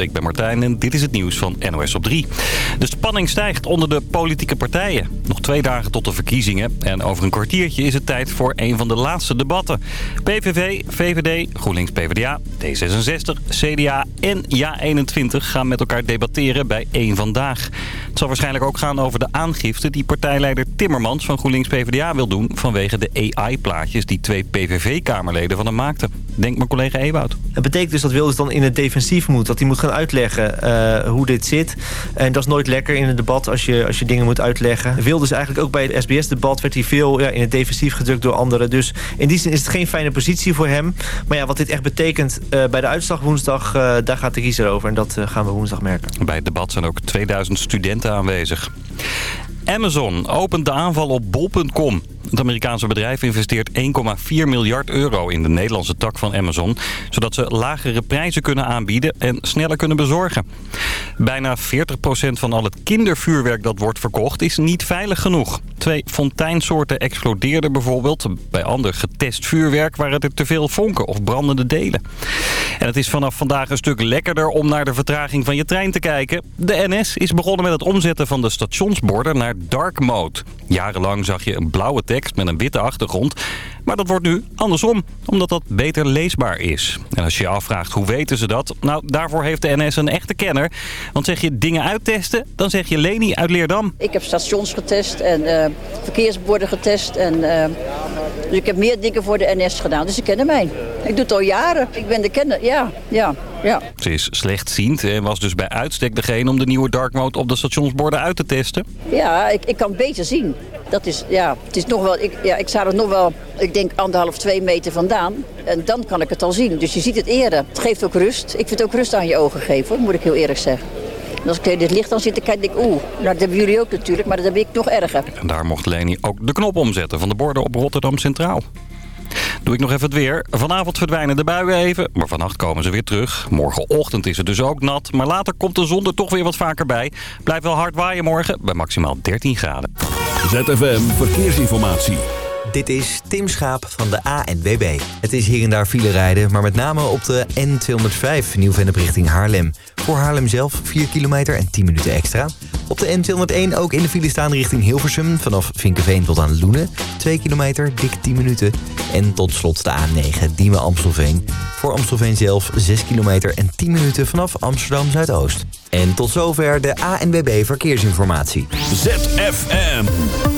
ik ben Martijn en dit is het nieuws van NOS op 3. De spanning stijgt onder de politieke partijen. Nog twee dagen tot de verkiezingen en over een kwartiertje is het tijd voor een van de laatste debatten. PVV, VVD, GroenLinks PvdA, D66, CDA en JA21 gaan met elkaar debatteren bij één Vandaag. Het zal waarschijnlijk ook gaan over de aangifte die partijleider Timmermans van GroenLinks PvdA wil doen vanwege de AI-plaatjes die twee PVV-kamerleden van hem maakten. Denk mijn collega Ewout. Het betekent dus dat Wilders dan in het defensief moet. Dat hij moet gaan uitleggen uh, hoe dit zit. En dat is nooit lekker in een debat als je, als je dingen moet uitleggen. Wilders eigenlijk ook bij het SBS-debat werd hij veel ja, in het defensief gedrukt door anderen. Dus in die zin is het geen fijne positie voor hem. Maar ja, wat dit echt betekent uh, bij de uitslag woensdag, uh, daar gaat de kiezer over. En dat gaan we woensdag merken. Bij het debat zijn ook 2000 studenten aanwezig. Amazon opent de aanval op bol.com. Het Amerikaanse bedrijf investeert 1,4 miljard euro in de Nederlandse tak van Amazon... zodat ze lagere prijzen kunnen aanbieden en sneller kunnen bezorgen. Bijna 40% van al het kindervuurwerk dat wordt verkocht is niet veilig genoeg. Twee fonteinsoorten explodeerden bijvoorbeeld. Bij ander getest vuurwerk waren er te veel vonken of brandende delen. En het is vanaf vandaag een stuk lekkerder om naar de vertraging van je trein te kijken. De NS is begonnen met het omzetten van de stationsborden naar dark mode. Jarenlang zag je een blauwe tekst met een witte achtergrond. Maar dat wordt nu andersom, omdat dat beter leesbaar is. En als je je afvraagt hoe weten ze dat? Nou, daarvoor heeft de NS een echte kenner. Want zeg je dingen uittesten, dan zeg je Leni uit Leerdam. Ik heb stations getest en uh, verkeersborden getest. En, uh, dus ik heb meer dingen voor de NS gedaan, dus ze kennen mij. Ik doe het al jaren. Ik ben de kenner, ja, ja. Ja. Ze is slechtziend en was dus bij uitstek degene om de nieuwe dark mode op de stationsborden uit te testen. Ja, ik, ik kan beter zien. Dat is, ja, het is nog wel, ik, ja, ik sta er nog wel, ik denk anderhalf, twee meter vandaan. En dan kan ik het al zien. Dus je ziet het eerder. Het geeft ook rust. Ik vind het ook rust aan je ogen geven, moet ik heel eerlijk zeggen. En als ik tegen dit licht dan zit, dan kijk ik, oeh, nou, dat hebben jullie ook natuurlijk, maar dat heb ik nog erger. En daar mocht Leni ook de knop omzetten van de borden op Rotterdam Centraal. Doe ik nog even het weer. Vanavond verdwijnen de buien even, maar vannacht komen ze weer terug. Morgenochtend is het dus ook nat, maar later komt de zon er toch weer wat vaker bij. Blijft wel hard waaien morgen, bij maximaal 13 graden. ZFM Verkeersinformatie. Dit is Tim Schaap van de ANWB. Het is hier en daar file rijden, maar met name op de N205 Nieuw-Vennep richting Haarlem. Voor Haarlem zelf 4 kilometer en 10 minuten extra. Op de N201 ook in de file staan richting Hilversum. Vanaf Vinkenveen tot aan Loenen. 2 kilometer, dik 10 minuten. En tot slot de A9 Diemen Amstelveen. Voor Amstelveen zelf 6 kilometer en 10 minuten vanaf Amsterdam Zuidoost. En tot zover de ANWB Verkeersinformatie. ZFM.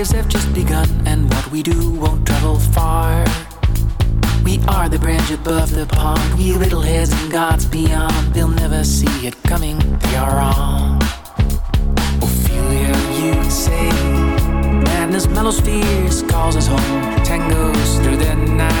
Lives have just begun, and what we do won't travel far. We are the branch above the pond, we little heads and gods beyond. They'll never see it coming, they are wrong. Ophelia, you say, madness mellows fears, calls us home, tangos through the night.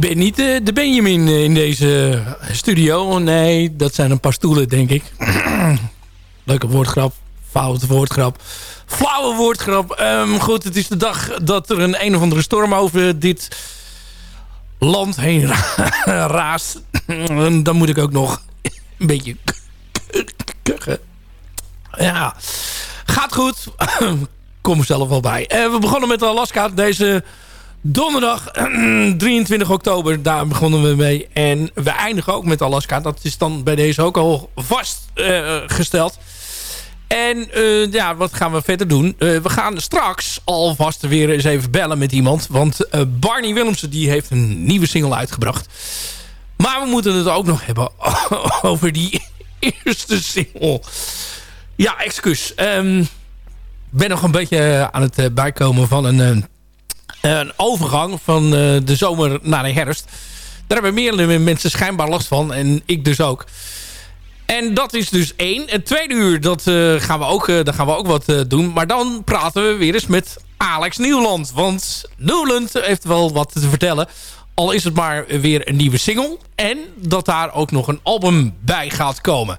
Ik ben niet uh, de Benjamin in deze studio. Nee, dat zijn een paar stoelen, denk ik. Leuke woordgrap. Foute woordgrap. Flauwe woordgrap. Um, goed, het is de dag dat er een een of andere storm over dit land heen ra raast. Dan moet ik ook nog een beetje kuchen. Ja, gaat goed. Kom er zelf wel bij. Uh, we begonnen met Alaska deze donderdag 23 oktober. Daar begonnen we mee. En we eindigen ook met Alaska. Dat is dan bij deze ook al vastgesteld. Uh, en uh, ja, wat gaan we verder doen? Uh, we gaan straks alvast weer eens even bellen met iemand. Want Barney Willemsen die heeft een nieuwe single uitgebracht. Maar we moeten het ook nog hebben over die eerste single. Ja, excuus. Um, ik ben nog een beetje aan het bijkomen van een, een overgang van de zomer naar de herfst. Daar hebben meer mensen schijnbaar last van. En ik dus ook. En dat is dus één. Het tweede uur, dat, uh, gaan, we ook, uh, daar gaan we ook wat doen. Maar dan praten we weer eens met Alex Nieuwland. Want Nieuwland heeft wel wat te vertellen. Al is het maar weer een nieuwe single. En dat daar ook nog een album bij gaat komen.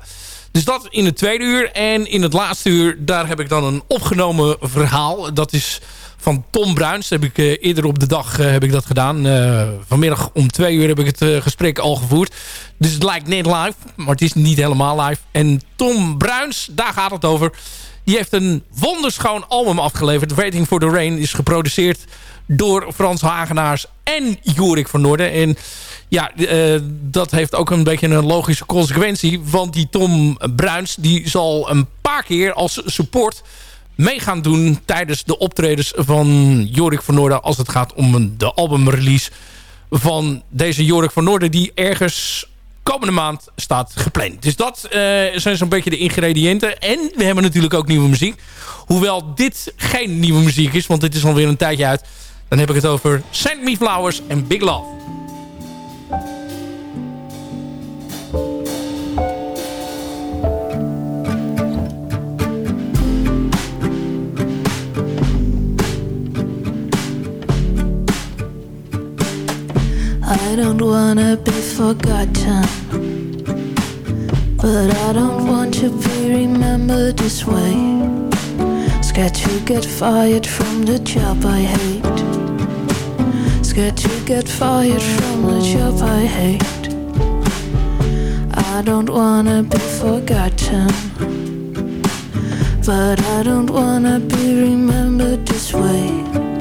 Dus dat in het tweede uur. En in het laatste uur, daar heb ik dan een opgenomen verhaal. Dat is van Tom Bruins. Heb ik, uh, eerder op de dag uh, heb ik dat gedaan. Uh, vanmiddag om twee uur heb ik het gesprek al gevoerd. Dus het lijkt net live, maar het is niet helemaal live. En Tom Bruins, daar gaat het over. Die heeft een wonderschoon album afgeleverd. Waiting for the Rain is geproduceerd door Frans Hagenaars en Jorik van Noorden. En ja, dat heeft ook een beetje een logische consequentie. Want die Tom Bruins die zal een paar keer als support mee gaan doen tijdens de optredens van Jorik van Noorden... als het gaat om de albumrelease van deze Jorik van Noorden... die ergens komende maand staat gepland. Dus dat uh, zijn zo'n beetje de ingrediënten. En we hebben natuurlijk ook nieuwe muziek. Hoewel dit geen nieuwe muziek is, want dit is alweer een tijdje uit. Dan heb ik het over Send Me Flowers en Big Love. I don't wanna be forgotten. But I don't want to be remembered this way. Scared to get fired from the job I hate. Scared to get fired from the job I hate. I don't wanna be forgotten. But I don't wanna be remembered this way.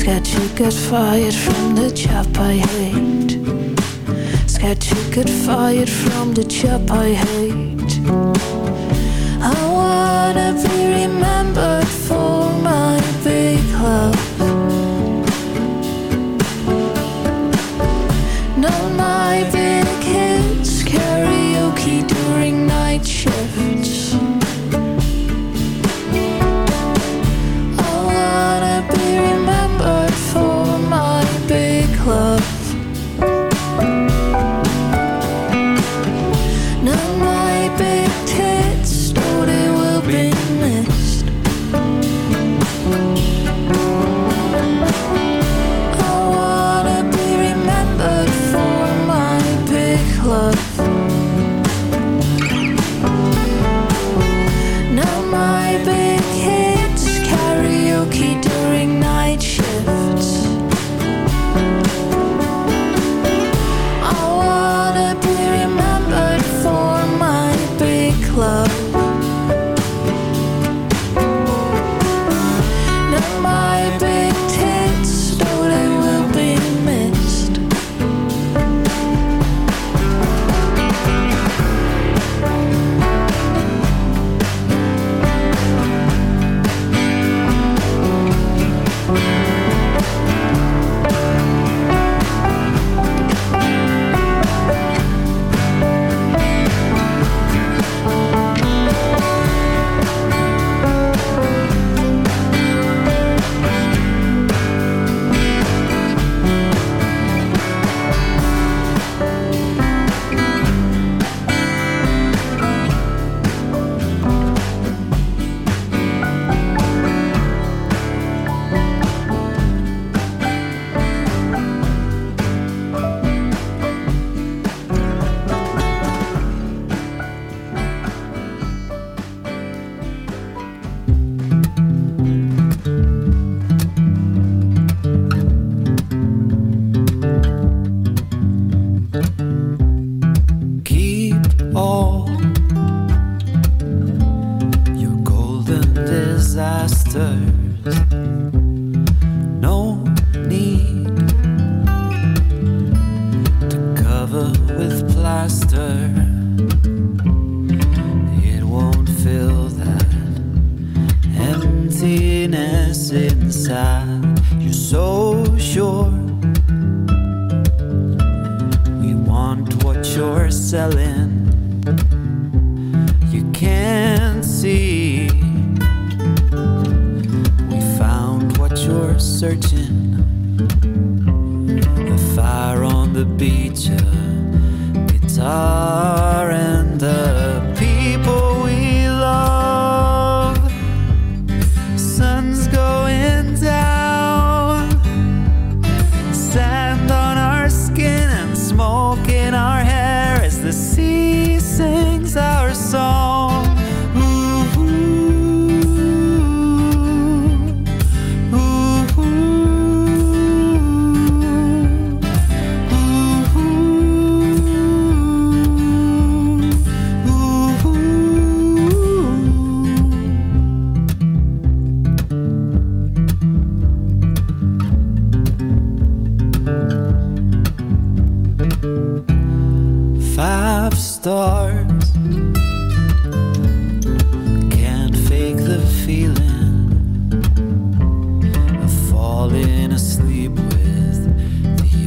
Scared you get fired from the job I hate. Scared you get fired from the job I hate. I wanna be remembered for my big love.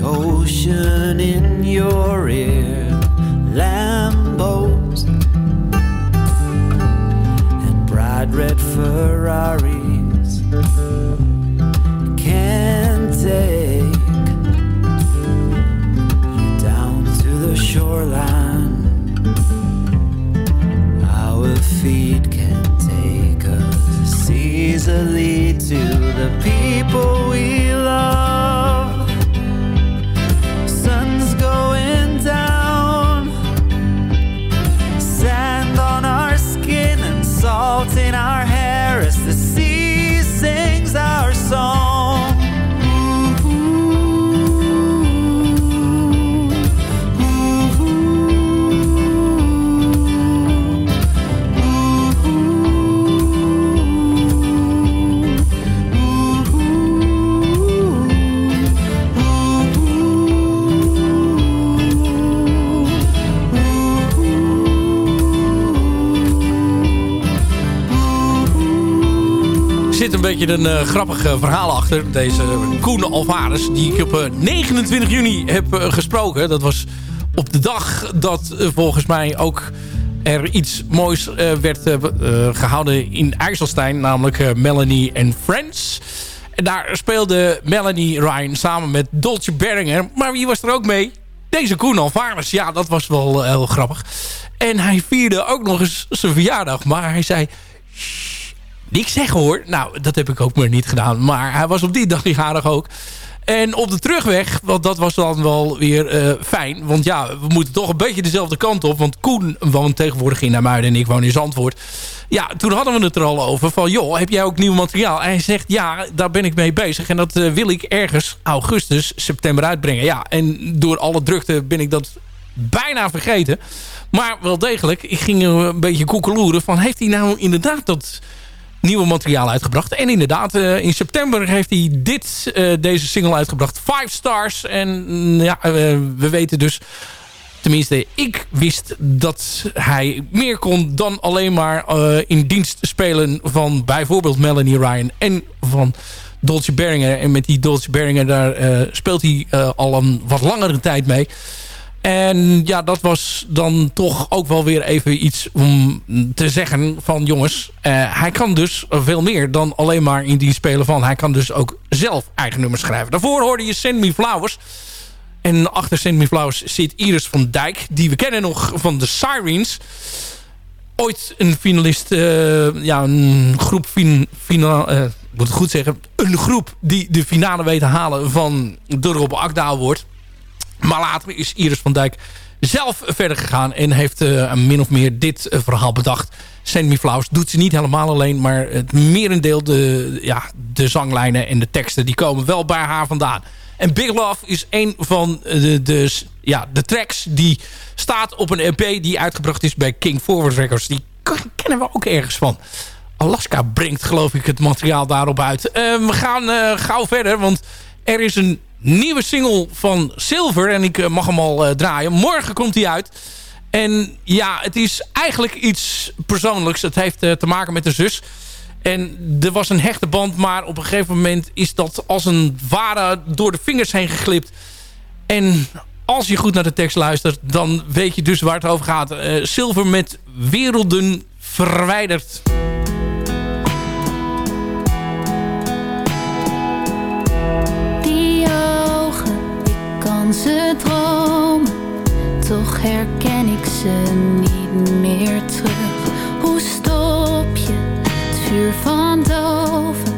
Ocean in your beetje een eh, grappig eh, verhaal achter. Deze Koen Alvarez, die ik op eh, 29 juni heb eh, gesproken. Dat was op de dag dat eh, volgens mij ook er iets moois eh, werd eh, eh, gehouden in IJsselstein. Namelijk eh, Melanie and Friends. En daar speelde Melanie Ryan samen met Dolce Berringer. Maar wie was er ook mee? Deze Koen Alvarez. Ja, dat was wel eh, heel grappig. En hij vierde ook nog eens zijn verjaardag. Maar hij zei... Niks zeggen hoor. Nou, dat heb ik ook maar niet gedaan. Maar hij was op die dag jarig ook. En op de terugweg, want dat was dan wel weer eh, fijn. Want ja, we moeten toch een beetje dezelfde kant op. Want Koen woont tegenwoordig in Namuiden en ik woon in Zandvoort. Ja, toen hadden we het er al over van... joh, heb jij ook nieuw materiaal? En hij zegt, ja, daar ben ik mee bezig. En dat eh, wil ik ergens augustus, september uitbrengen. Ja, en door alle drukte ben ik dat bijna vergeten. Maar wel degelijk, ik ging een beetje koekeloeren van... heeft hij nou inderdaad dat nieuwe materiaal uitgebracht. En inderdaad, eh, in september heeft hij dit, eh, deze single uitgebracht. Five Stars. En mm, ja, eh, we weten dus... Tenminste, ik wist dat hij meer kon dan alleen maar in dienst spelen van bijvoorbeeld Melanie Ryan en van Dolce Berringer. En met die Dolce Berringer, daar speelt hij al een wat langere tijd mee. En ja, dat was dan toch ook wel weer even iets om te zeggen van jongens, eh, hij kan dus veel meer dan alleen maar in die spelen van. Hij kan dus ook zelf eigen nummers schrijven. Daarvoor hoorde je Send Flowers. En achter Send Flowers zit Iris van Dijk, die we kennen nog van de Sirens. Ooit een finalist, eh, ja, een groep fin, eh, moet het goed zeggen, een groep die de finale weet te halen van de Rob Akda wordt. Maar later is Iris van Dijk zelf verder gegaan en heeft uh, min of meer dit verhaal bedacht. Send Me Flowers doet ze niet helemaal alleen, maar het merendeel, de, ja, de zanglijnen en de teksten, die komen wel bij haar vandaan. En Big Love is een van de, de, ja, de tracks die staat op een EP die uitgebracht is bij King Forward Records. Die kennen we ook ergens van. Alaska brengt geloof ik het materiaal daarop uit. Uh, we gaan gauw verder, want er is een nieuwe single van Silver. En ik uh, mag hem al draaien. Morgen komt hij uit. En ja, het is eigenlijk iets persoonlijks. Het heeft te maken met de zus. En er was een hechte band, maar op een gegeven moment is dat als een ware door de vingers heen geglipt. En als je goed naar de tekst luistert, dan weet je dus waar het over gaat. Silver met werelden verwijderd. Herken ik ze niet meer terug. Hoe stop je? vuur van doven.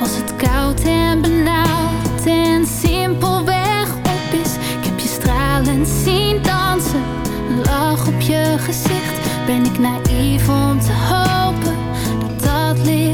Als het koud en benauwd en simpelweg op is. Ik heb je stralend zien dansen, een lach op je gezicht. Ben ik naïef om te hopen dat dat licht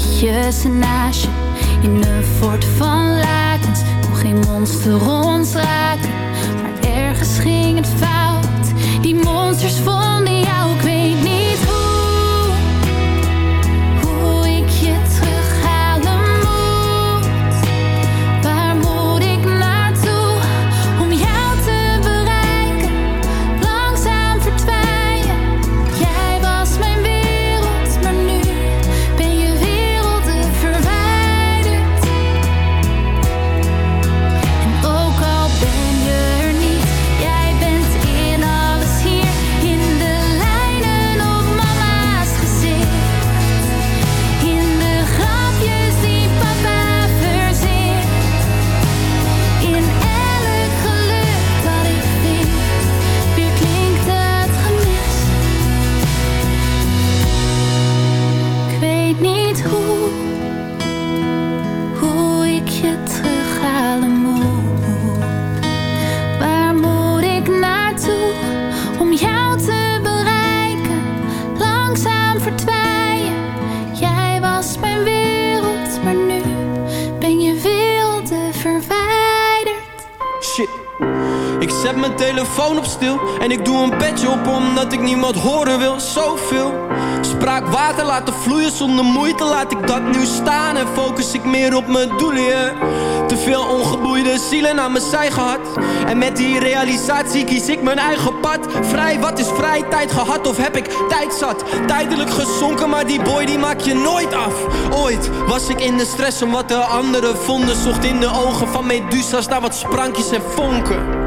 ik stilletjes naast je. In een fort van lakens, kon geen monster ons raken. Maar ergens ging het fout, die monsters vonden jou, omdat ik niemand horen wil. Zoveel Spraak water laten vloeien zonder moeite. Laat ik dat nu staan en focus ik meer op mijn doelen. Te veel ongeboeide zielen aan mijn zij gehad. En met die realisatie kies ik mijn eigen pad. Vrij, wat is vrij? Tijd gehad of heb ik tijd zat? Tijdelijk gezonken, maar die boy die maak je nooit af. Ooit was ik in de stress om wat de anderen vonden. Zocht in de ogen van Medusa's naar wat sprankjes en vonken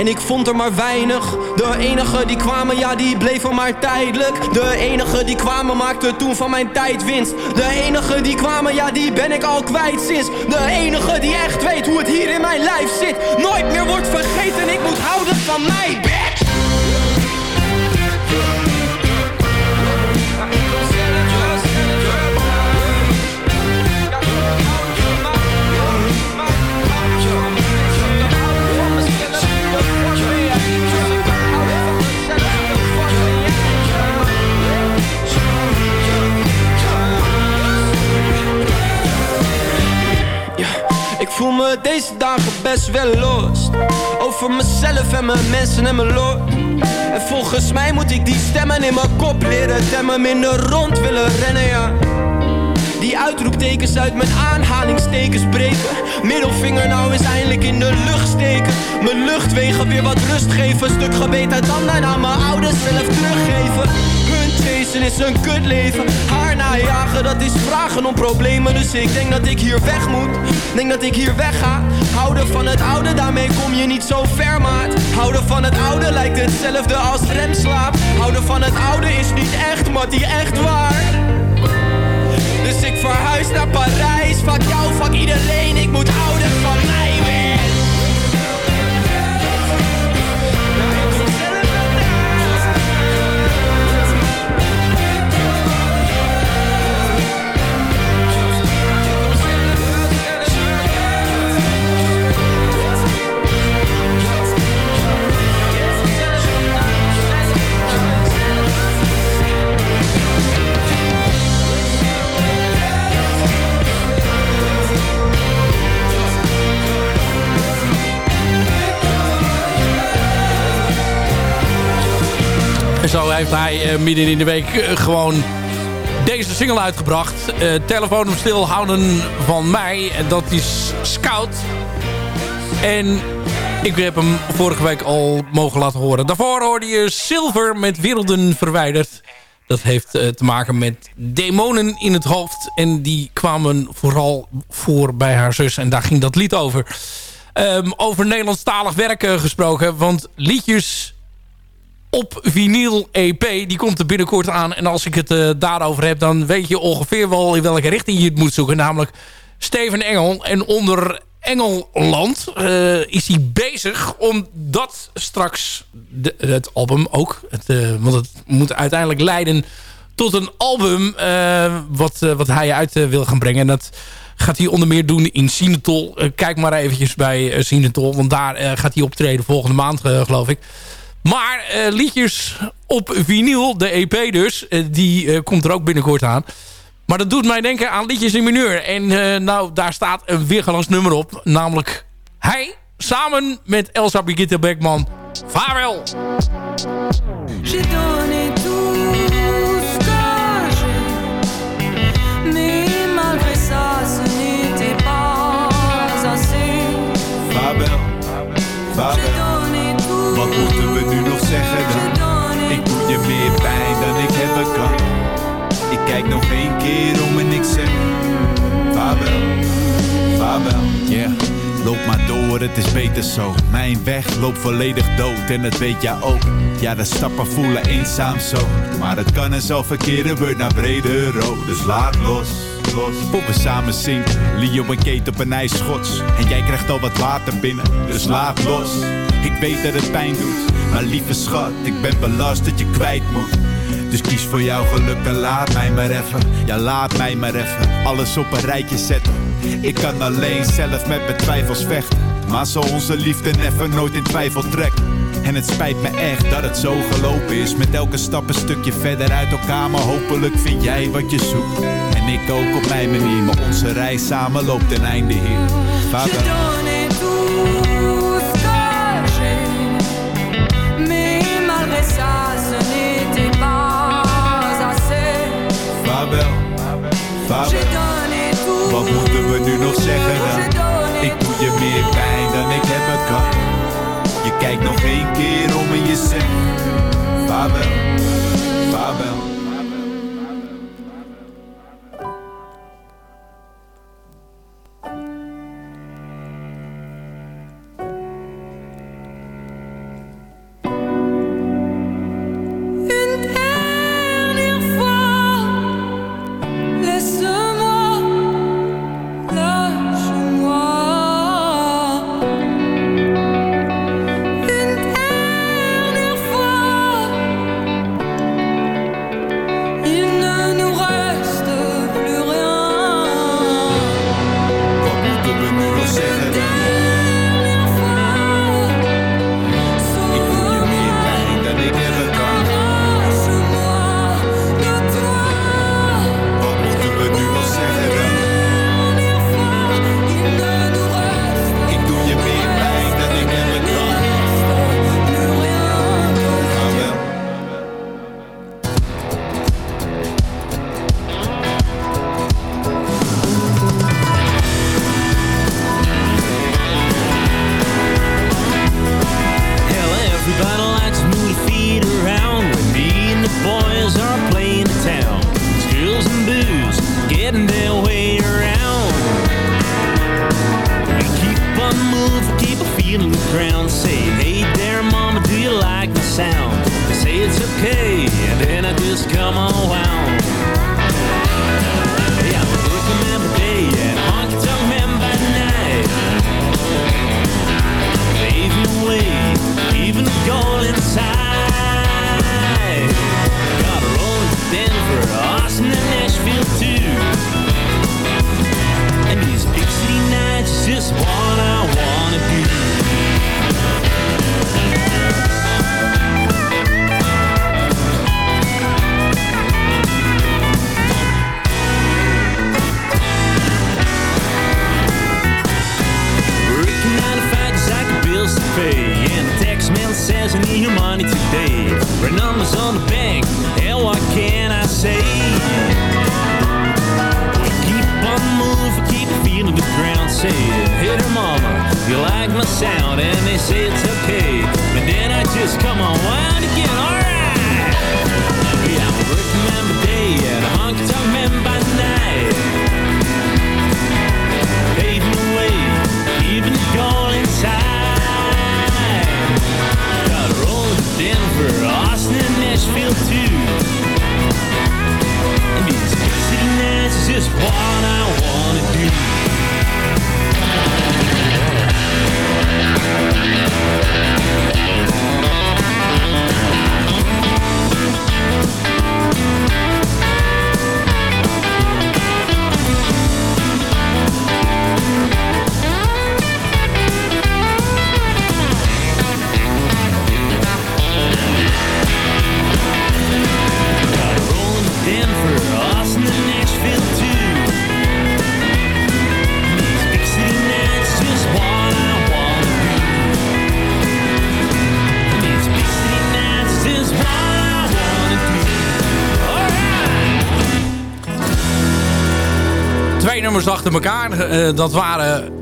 en ik vond er maar weinig. De enige die kwamen, ja die bleven maar tijdelijk. De enige die kwamen maakte toen van mijn tijd winst. De enige die kwamen, ja die ben ik al kwijt sinds. De enige die echt weet hoe het hier in mijn lijf zit. Nooit meer wordt vergeten, ik moet houden van mij, deze dagen best wel los. Over mezelf en mijn mensen en mijn lot. En volgens mij moet ik die stemmen in mijn kop leren. Temmen minder rond willen rennen, ja. Die uitroeptekens uit mijn aanhalingstekens breken. Middelvinger nou eens eindelijk in de lucht steken. Mijn luchtwegen weer wat rust geven. Stuk gebeten dan aan mijn ouders zelf teruggeven chasen is een kutleven Haar najagen, dat is vragen om problemen. Dus ik denk dat ik hier weg moet. Denk dat ik hier weg ga. Houden van het oude, daarmee kom je niet zo ver maat. Houden van het oude lijkt hetzelfde als remslaap. Houden van het oude is niet echt, maar die echt waar. Dus ik verhuis naar Parijs. Fuck jou, fuck iedereen, ik moet houden van mij zo heeft hij uh, midden in de week uh, gewoon deze single uitgebracht. Uh, telefoon op stil houden van mij. En dat is Scout. En ik heb hem vorige week al mogen laten horen. Daarvoor hoorde je Silver met Werelden Verwijderd. Dat heeft te maken met demonen in het hoofd. En die kwamen vooral voor bij haar zus. En daar ging dat lied over. Um, over Nederlandstalig werken gesproken. Want liedjes op vinyl EP. Die komt er binnenkort aan. En als ik het uh, daarover heb, dan weet je ongeveer wel in welke richting je het moet zoeken. Namelijk Steven Engel. En onder Engelland uh, is hij bezig om dat straks, het album ook, het, uh, want het moet uiteindelijk leiden tot een album wat, wat hij uit wil gaan brengen. En dat gaat hij onder meer doen in Sinetol. kijk maar eventjes bij Sinetol, want daar gaat hij optreden volgende maand, geloof ik. Maar uh, liedjes op vinyl, de EP dus, uh, die uh, komt er ook binnenkort aan. Maar dat doet mij denken aan liedjes in mineur. En nou, daar staat een weergalans nummer op. Namelijk hij samen met Elsa Brigitte Beckman. Vaarwel! J'ai donné kijk nog één keer om en ik zeg: Vaarwel, vaarwel, yeah. Loop maar door, het is beter zo. Mijn weg loopt volledig dood en dat weet jij ook. Ja, de stappen voelen eenzaam zo. Maar het kan en zo verkeren, wordt naar brede rood. Dus laat los, we samen zinken. Leo en Kate op een ijsschots. En jij krijgt al wat water binnen, dus laat los. Ik weet dat het pijn doet, maar lieve schat, ik ben belast dat je kwijt moet. Dus kies voor jouw geluk en laat mij maar even. Ja, laat mij maar even alles op een rijtje zetten. Ik kan alleen zelf met mijn twijfels vechten. Maar zo onze liefde even nooit in twijfel trekt. En het spijt me echt dat het zo gelopen is. Met elke stap een stukje verder uit elkaar. Maar hopelijk vind jij wat je zoekt. En ik ook op mijn manier. Maar onze reis samen loopt ten einde hier. Vader. ça, ce n'était Vaarwel, vaarwel. Wat moeten we nu nog zeggen dan? Ik doe je meer pijn dan ik hebben kan. Je kijkt nog één keer om en je zegt. A the ground. Say, hey there, mama, do you like the sound? I say it's okay, and then I just come on wound. Money today. Red numbers on the bank, hell what can I say? We keep on moving, keep feeling the ground. Say, hey there mama, you like my sound? And they say it's okay. And then I just come on wild again, alright. Nashville too. And city is just what I wanna do. Twee nummers achter elkaar. Eh, dat waren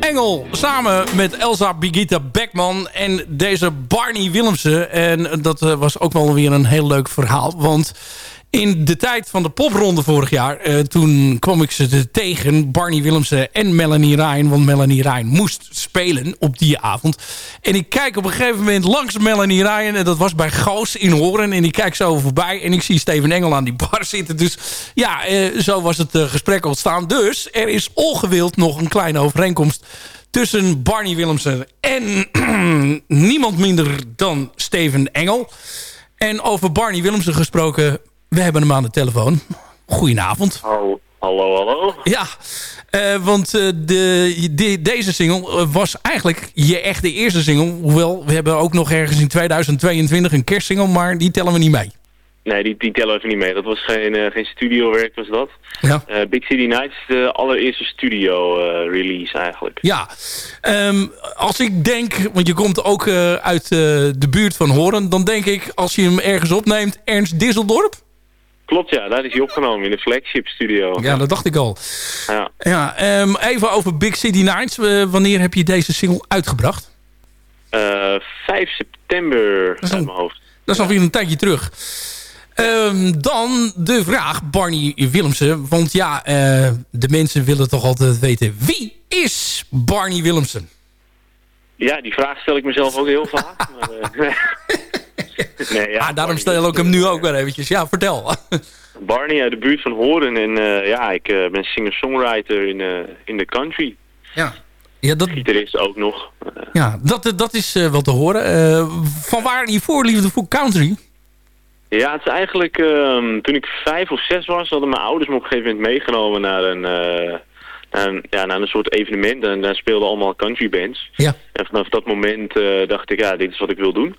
Engel samen met Elsa Birgitta Beckman en deze Barney Willemsen. En dat eh, was ook wel weer een heel leuk verhaal. Want in de tijd van de popronde vorig jaar... eh, toen kwam ik ze tegen, Barney Willemsen en Melanie Ryan. Want Melanie Ryan moest spelen op die avond. En ik kijk op een gegeven moment langs Melanie Ryan... en dat was bij Goos in Horen. En ik kijk zo voorbij en ik zie Steven Engel aan die bar zitten. Dus ja, eh, zo was het eh, gesprek ontstaan. Dus er is ongewild nog een kleine overeenkomst... tussen Barney Willemsen en niemand minder dan Steven Engel... En over Barney Willemsen gesproken, we hebben hem aan de telefoon. Goedenavond. Hallo, hallo. hallo. Ja, eh, want eh, de, de- deze single eh, was eigenlijk je echte eerste single. Hoewel, we hebben ook nog ergens in 2022 een kerstsingle, maar die tellen we niet mee. Nee, die, die tellen even niet mee. Dat was geen, eh, geen studiowerk, was dat. Ja. Big City Nights de allereerste studio eh, release eigenlijk. Ja, Ehm, als ik denk, want je komt ook uit de buurt van Horen... dan denk ik, als je hem ergens opneemt, Ernst Disseldorp? Klopt, ja. Daar is hij opgenomen in de flagship studio. Ja, dat dacht ik al. Ja. Ja, ehm, even over Big City Nights. Eh, wanneer heb je deze single uitgebracht? Eh, 5 september uit mijn hoofd. Dat is alweer een tijdje terug. Ehm, dan de vraag, Barney Willemsen. Want ja, eh, de mensen willen toch altijd weten... wie is Barney Willemsen? Ja, die vraag stel ik mezelf ook heel vaak. maar, nee, ja, ah, daarom stel ik hem nu ook weer eventjes. Ja, vertel. Barney uit de buurt van Horen. En eh, ja, ik eh, ben singer-songwriter in, eh, in de country. Ja. Ja, dat, Gitarist ook nog. Ja, dat, dat is eh, wel te horen. Eh, van waar je voorliefde voor country? Ja, het is eigenlijk... ehm, toen ik vijf of zes was, hadden mijn ouders me op een gegeven moment meegenomen naar een, een, ja, naar een soort evenement. En daar speelden allemaal country bands. Ja. En vanaf dat moment eh, dacht ik, ja, dit is wat ik wil doen.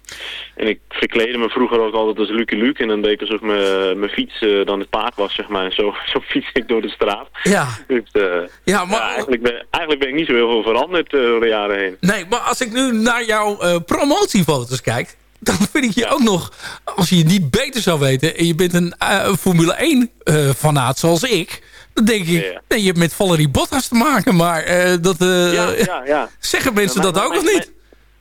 En ik verkleedde me vroeger ook altijd als Lucky Luke. En dan deed ik alsof mijn mijn fiets eh, dan het paard was, zeg maar. En zo, zo fiets ik door de straat. Ja. Dus, eh, Ja, maar... eigenlijk, ben, eigenlijk ben ik niet zo heel veel veranderd door de jaren heen. Nee, maar als ik nu naar jouw promotiefoto's kijk... dan vind ik je ook nog, als je het niet beter zou weten... en je bent een Formule 1 eh, fanaat zoals ik... dan denk ik, nee, je hebt met Valerie Bottas te maken. Maar eh, dat, eh, Ja, ja, ja. zeggen mensen dat maar- ook of niet?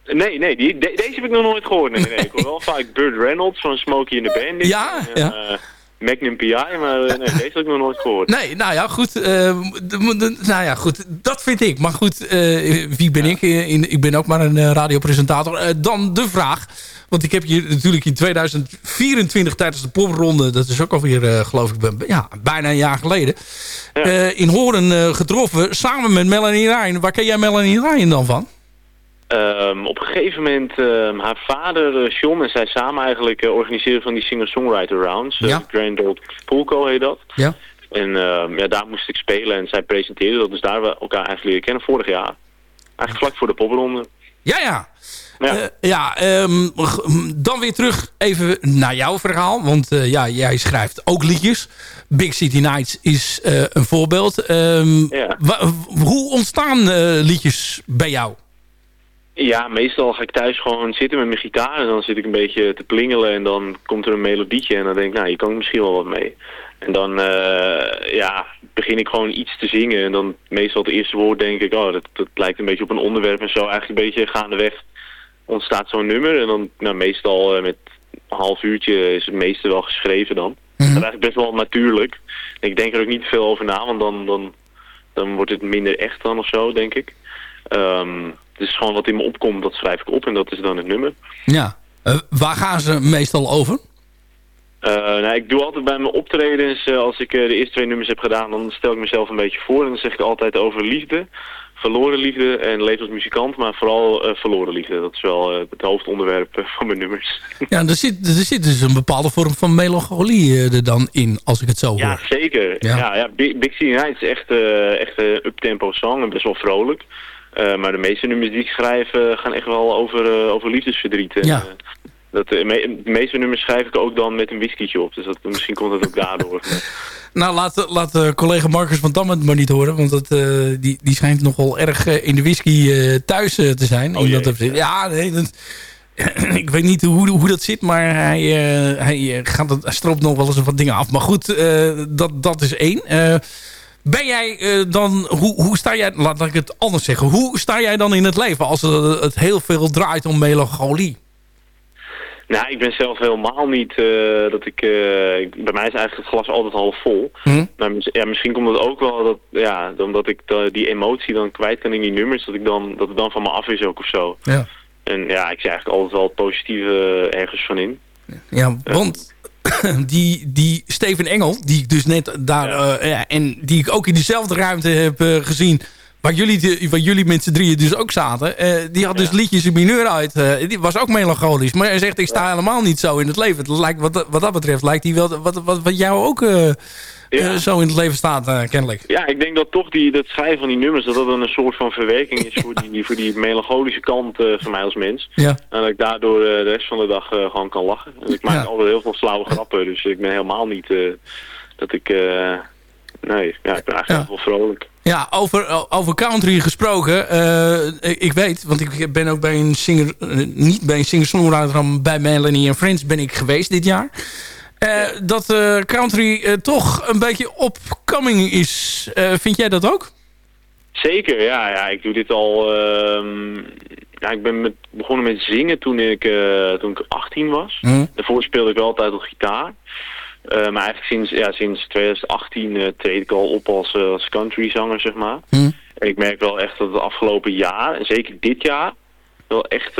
Nee, nee, die, de- deze heb ik nog nooit gehoord. Nee, nee. Ik hoor wel vaak Burt Reynolds van Smokey in the Bandit. Ja, En, ja. eh, Magnum PI, maar nee, deze heb ik nog nooit gehoord. Nee, nou ja, goed. nou ja, goed. Dat vind ik. Maar goed, wie ben ik? In, ik ben ook maar een radiopresentator. Dan de vraag. Want ik heb je natuurlijk in 2024 tijdens de popronde... dat is ook alweer, eh, geloof ik, ja, bijna een jaar geleden... eh, in Horen eh, getroffen, samen met Melanie Ryan. Waar ken jij Melanie Ryan dan van? Ehm, op een gegeven moment, ehm, haar vader, John en zij samen eigenlijk eh, organiseren van die singer-songwriter rounds. Ja. Grand Old Poolco heet dat. Ja. En ehm, ja, daar moest ik spelen en zij presenteerde dat. Dus daar we elkaar eigenlijk leren kennen vorig jaar. Eigenlijk vlak voor de popronde. Ja, ja. Ja. Eh, ja, ehm, dan weer terug even naar jouw verhaal. Want eh, ja, jij schrijft ook liedjes. Big City Nights is eh, een voorbeeld. Ehm, Ja. hoe ontstaan liedjes bij jou? Ja, meestal ga ik thuis gewoon zitten met mijn gitaar en dan zit ik een beetje te plingelen en dan komt er een melodietje en dan denk ik, nou, hier kan misschien wel wat mee. En dan ja, begin ik gewoon iets te zingen en dan meestal het eerste woord denk ik, oh, dat, dat lijkt een beetje op een onderwerp en zo. Eigenlijk een beetje gaandeweg ontstaat zo'n nummer en dan nou, meestal eh, met een half uurtje is het meeste wel geschreven dan. Dat is eigenlijk best wel natuurlijk. En ik denk er ook niet veel over na, want dan, dan, dan wordt het minder echt dan of zo, denk ik. Ehm dus gewoon wat in me opkomt, dat schrijf ik op en dat is dan het nummer. Ja. Eh, waar gaan ze meestal over? Eh, nou, ik doe altijd bij mijn optredens, als ik de eerste twee nummers heb gedaan, dan stel ik mezelf een beetje voor. En dan zeg ik altijd over liefde, verloren liefde en leven als muzikant, maar vooral eh, verloren liefde. Dat is wel eh, het hoofdonderwerp eh, van mijn nummers. Ja, er zit, er zit dus een bepaalde vorm van melancholie er dan in, als ik het zo hoor. Ja, zeker. Ja. Ja, ja, Big, Big City Nights is echt, eh echt een uptempo song en best wel vrolijk. Maar de meeste nummers die ik schrijf gaan echt wel over, over liefdesverdriet. En, Ja. dat, me- de meeste nummers schrijf ik ook dan met een whiskytje op. Dus dat, misschien komt dat ook daardoor. Nou, laat, laat eh, collega Marcus van Dam het maar niet horen. Want dat, eh, die, die schijnt nogal erg eh, in de whisky thuis te zijn. Oh dat ja, nee, dat, ik weet niet hoe, hoe dat zit. Maar hij, hij, gaat het, hij stroopt nog wel eens wat dingen af. Maar goed, dat, dat is één. Ben jij dan... Hoe, hoe sta jij... Laat ik het anders zeggen. Hoe sta jij dan in het leven als het, het heel veel draait om melancholie? Nou, ik ben zelf helemaal niet eh, dat ik, eh, ik- Bij mij is eigenlijk het glas altijd half vol. Hm? Maar ja, misschien komt het ook wel dat, ja, omdat ik die emotie dan kwijt kan in die nummers, dat, ik dan, dat het dan van me af is ook of zo. Ja. En ja, ik zie eigenlijk altijd wel het positieve ergens van in. Ja, want die, die Steven Engel, die ik dus net daar... eh, ja, en die ik ook in dezelfde ruimte heb eh, gezien... Waar jullie, de, waar jullie met z'n drieën dus ook zaten. eh, die had dus liedjes in mineur uit. eh, die was ook melancholisch. Maar hij zegt, ik sta helemaal niet zo in het leven. Het lijkt, wat, wat dat betreft lijkt hij wel wat, wat, wat jou ook eh, zo in het leven staat, kennelijk. Ja, ik denk dat toch die, dat schrijven van die nummers, dat dat een soort van verwerking is voor die, voor die melancholische kant eh, van mij als mens. Ja. En dat ik daardoor de rest van de dag gewoon kan lachen. En ik maak Ja. altijd heel veel flauwe grappen, dus ik ben helemaal niet dat ik... nee, ja, ik ben eigenlijk wel vrolijk. Ja, over, over country gesproken. eh, ik weet, want ik ben ook bij een singer... eh, niet bij een singer-songwriter, maar bij Melanie and Friends ben ik geweest dit jaar. Eh, Dat country toch een beetje opcoming is. Vind jij dat ook? Zeker, ja, ja. Ik doe dit al... ehm, ja, ik ben met, begonnen met zingen toen ik, toen ik 18 was. Hm? Daarvoor speelde ik wel altijd op gitaar. Eh, maar eigenlijk sinds, ja, sinds 2018 eh, treed ik al op als, eh, als countryzanger, zeg maar. Hm? En ik merk wel echt dat het afgelopen jaar, en zeker dit jaar, wel echt,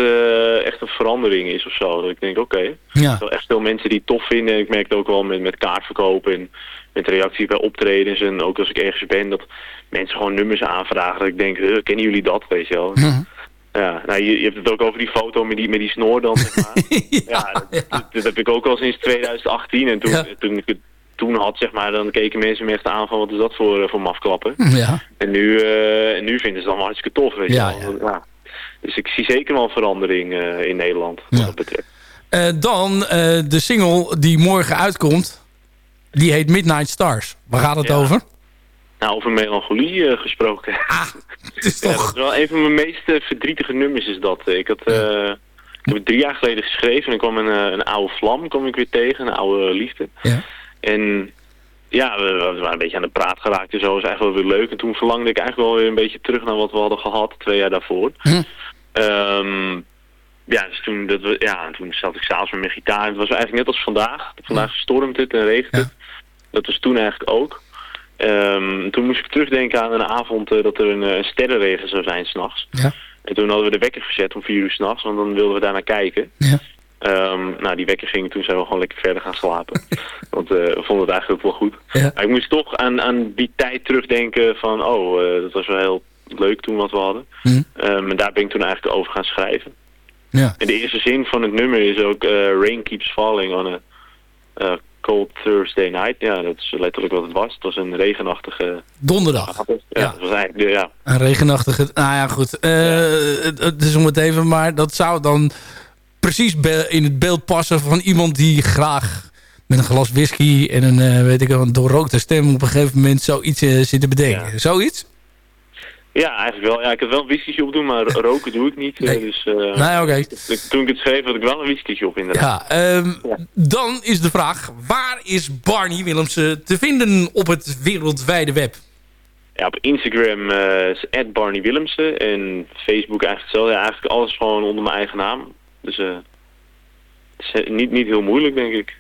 echt een verandering is of zo. Dat ik denk, oké, Ja. wel echt veel mensen die het tof vinden. Ik merk het ook wel met, met kaartverkopen en met reacties bij optredens. En ook als ik ergens ben, dat mensen gewoon nummers aanvragen. Dat ik denk, "Huh, kennen jullie dat, weet je wel. Hm. Ja, nou, je, je hebt het ook over die foto met die, met die snor dan, zeg maar. ja, dat, dat- dat heb ik ook al sinds 2018. En toen, Ja. toen ik het toen had, zeg maar, dan keken mensen me echt aan van wat is dat voor, eh, voor mafklappen. Ja. En nu, eh, en nu vinden ze het allemaal hartstikke tof, weet je Ja, wel. Ja. Dus ik zie zeker wel een verandering eh, in Nederland, wat dat betreft. Eh, dan de single die morgen uitkomt. Die heet Midnight Stars. Waar gaat het over? Nou, over melancholie eh, gesproken. Het is Ja, toch... dat is wel een van mijn meest eh, verdrietige nummers is dat. Ik had... eh, ik heb het drie jaar geleden geschreven en kwam een, een oude vlam kwam ik weer tegen, een oude liefde. Ja. En ja, we, we waren een beetje aan de praat geraakt en zo, is eigenlijk wel weer leuk. En toen verlangde ik eigenlijk wel weer een beetje terug naar wat we hadden gehad twee jaar daarvoor. Hm. Ehm, ja, dus toen, dat we, ja, en toen zat ik s'avonds met mijn gitaar. En het was eigenlijk net als vandaag. Vandaag stormt het en regent het. Dat was toen eigenlijk ook. Ehm, toen moest ik terugdenken aan een avond eh, dat er een, eh, sterrenregen zou zijn s'nachts. Ja. En toen hadden we de wekker gezet om vier uur s'nachts, want dan wilden we daar naar kijken. Ja. Ehm, nou, die wekker ging toen zijn we gewoon lekker verder gaan slapen. want eh, we vonden het eigenlijk ook wel goed. Ja. Maar ik moest toch aan, aan die tijd terugdenken van, oh, dat was wel heel leuk toen wat we hadden. Ehm, en daar ben ik toen eigenlijk over gaan schrijven. Ja. En de eerste zin van het nummer is ook Rain keeps falling on a cold Thursday night. Ja, dat is letterlijk wat het was. Het was een regenachtige Donderdag. Ja, dat was eigenlijk de, ja. Een regenachtige... Nou ja, goed. Eh, het- het is om het even... Maar dat zou dan precies in het beeld passen van iemand die graag met een glas whisky en een, eh, weet ik wel, een doorrookte stem op een gegeven moment zoiets eh, zit te bedenken. Zoiets? Ja, eigenlijk wel. Ja, ik had wel een whiskytje op doen, maar roken doe ik niet. eh, Nee. Dus, eh, Nee, oké. Toen ik het schreef had ik wel een whiskytje op inderdaad. Ja, ehm, dan is de vraag, waar is Barney Willemsen te vinden op het wereldwijde web? Ja, op Instagram eh is Barney Willemsen en Facebook eigenlijk hetzelfde. Ja, eigenlijk alles gewoon onder mijn eigen naam. Dus het is niet, niet heel moeilijk, denk ik.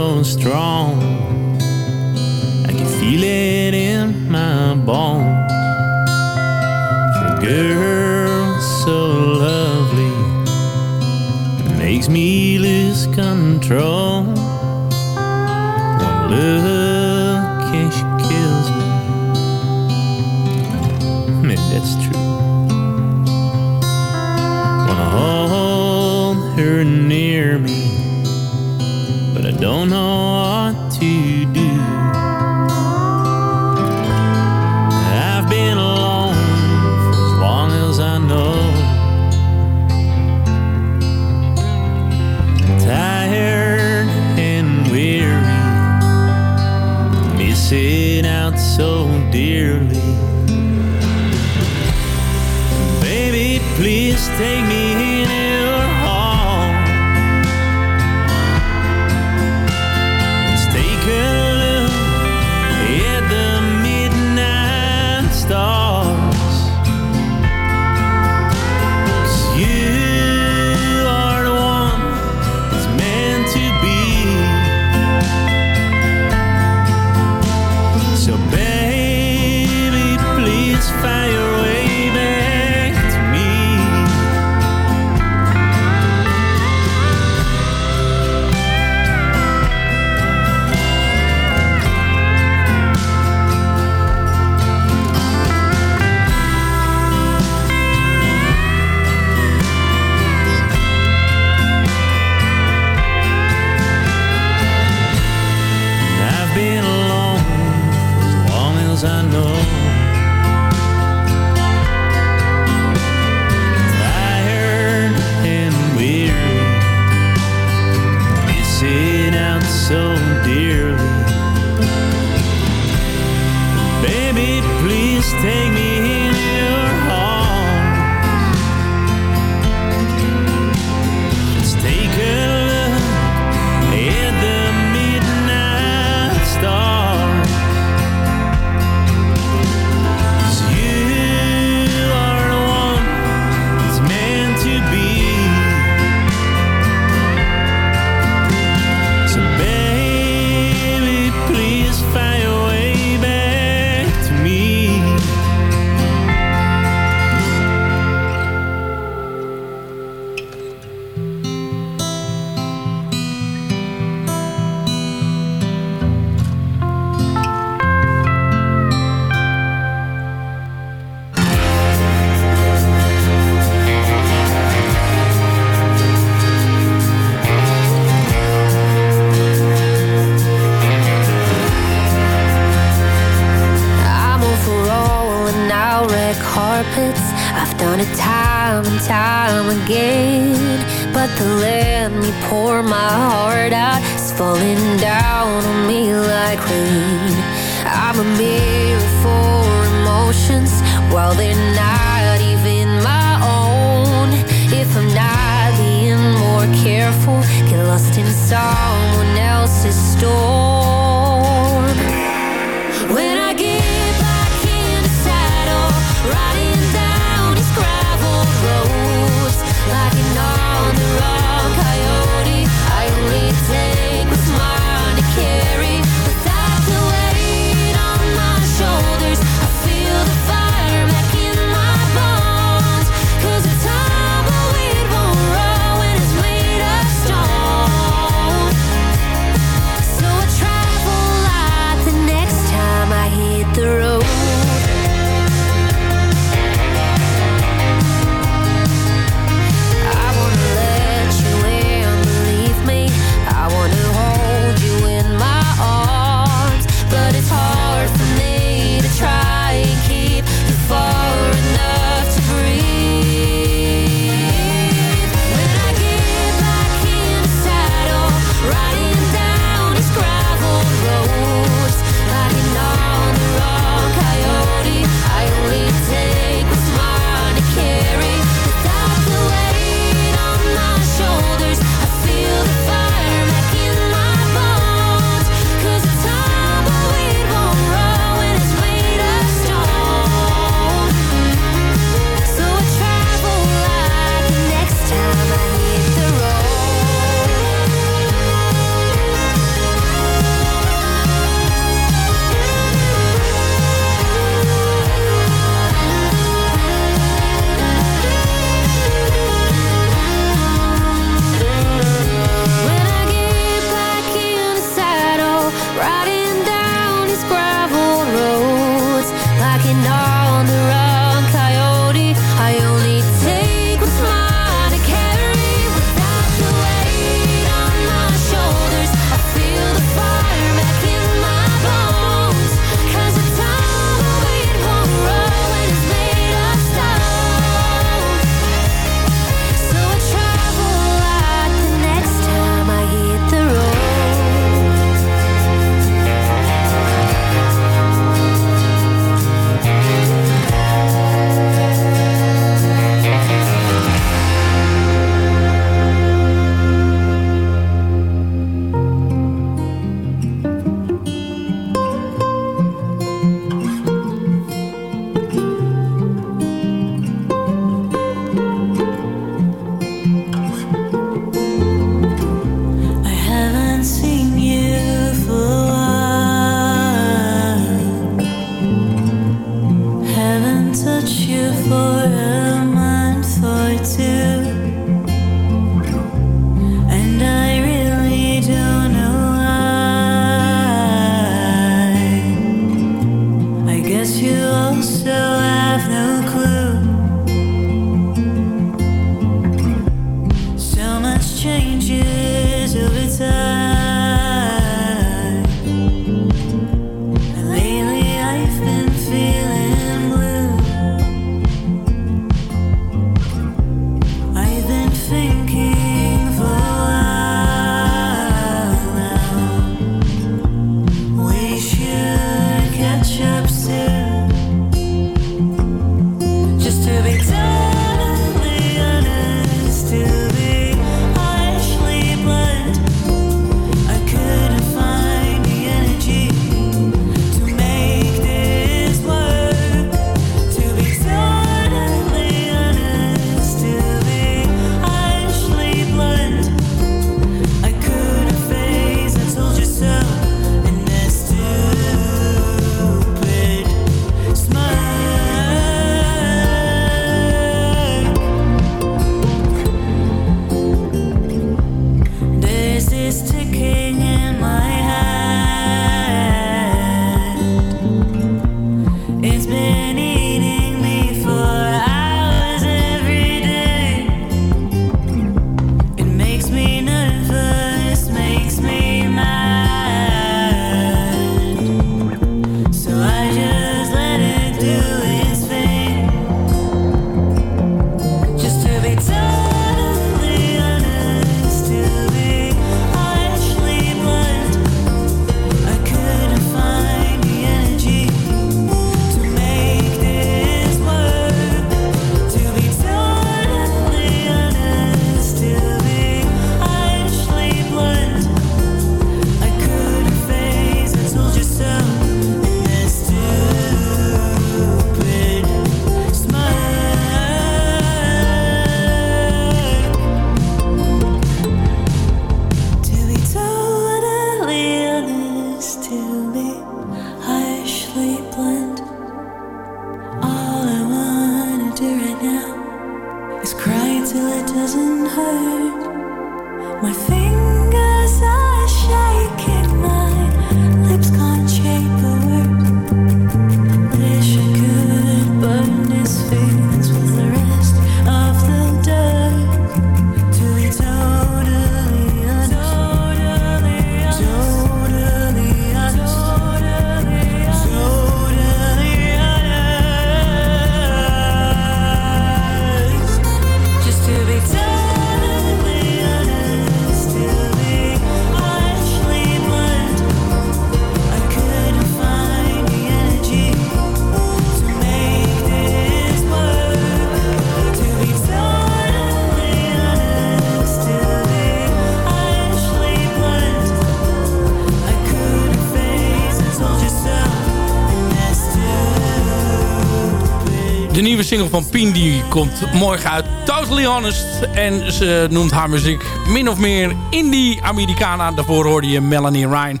Van Pien die komt morgen uit. Totally Honest. En ze noemt haar muziek min of meer indie Americana. Daarvoor hoorde je Melanie Ryan.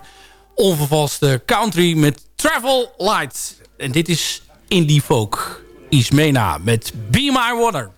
Onvervalste country met Travel Light. En dit is indie folk. Ismena met Be My Water.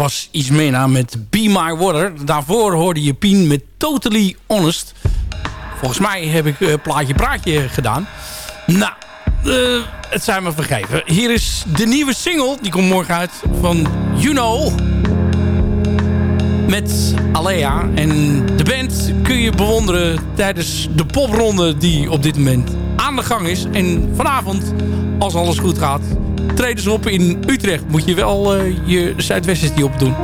Was Ismena met Be My Water. Daarvoor hoorde je Pien met Totally Honest. Volgens mij heb ik eh, plaatje praatje gedaan. Nou, eh, het zijn me vergeven. Hier is de nieuwe single. Die komt morgen uit van You Know. Met Alea. En de band kun je bewonderen tijdens de popronde die op dit moment aan de gang is. En vanavond, als alles goed gaat, treden ze op in Utrecht. Moet je wel uh, je Zuidwesters die opdoen.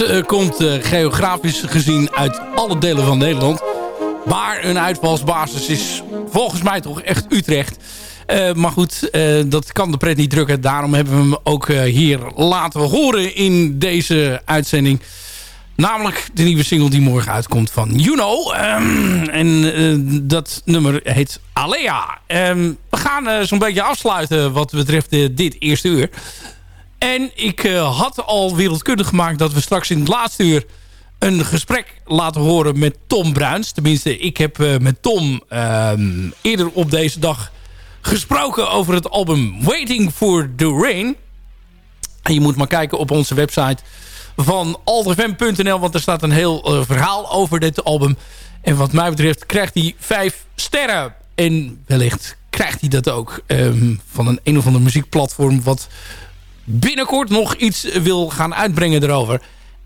Uh, komt uh, geografisch gezien uit alle delen van Nederland. Maar een uitvalsbasis is volgens mij toch echt Utrecht. Uh, maar goed, dat kan de pret niet drukken. Daarom hebben we hem ook hier laten horen in deze uitzending. Namelijk de nieuwe single die morgen uitkomt van Juno. Um, en dat nummer heet Alea. Um, we gaan zo'n beetje afsluiten wat betreft dit eerste uur. En ik uh, had al wereldkundig gemaakt dat we straks in het laatste uur een gesprek laten horen met Tom Bruins. Tenminste, ik heb uh, met Tom uh, eerder op deze dag gesproken over het album Waiting for the Rain. En je moet maar kijken op onze website van alterfm.nl, want er staat een heel uh, verhaal over dit album. En wat mij betreft krijgt hij vijf sterren. En wellicht krijgt hij dat ook um, van een een of ander muziekplatform... wat binnenkort nog iets wil gaan uitbrengen erover.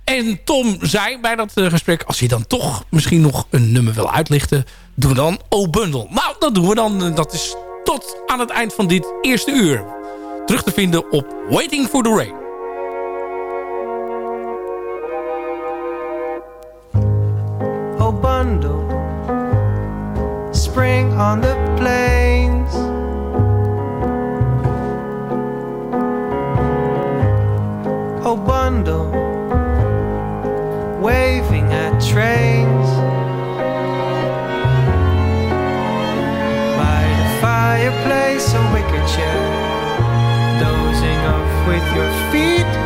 En Tom zei bij dat eh, gesprek... als hij dan toch misschien nog een nummer wil uitlichten... doe dan O Bundel. Nou, dat doen we dan. Eh, dat is tot aan het eind van dit eerste uur. Terug te vinden op Waiting for the Rain. Oh, bundle, spring on the play. a bundle waving at trains. By the fireplace a wicker chair dozing off with your feet.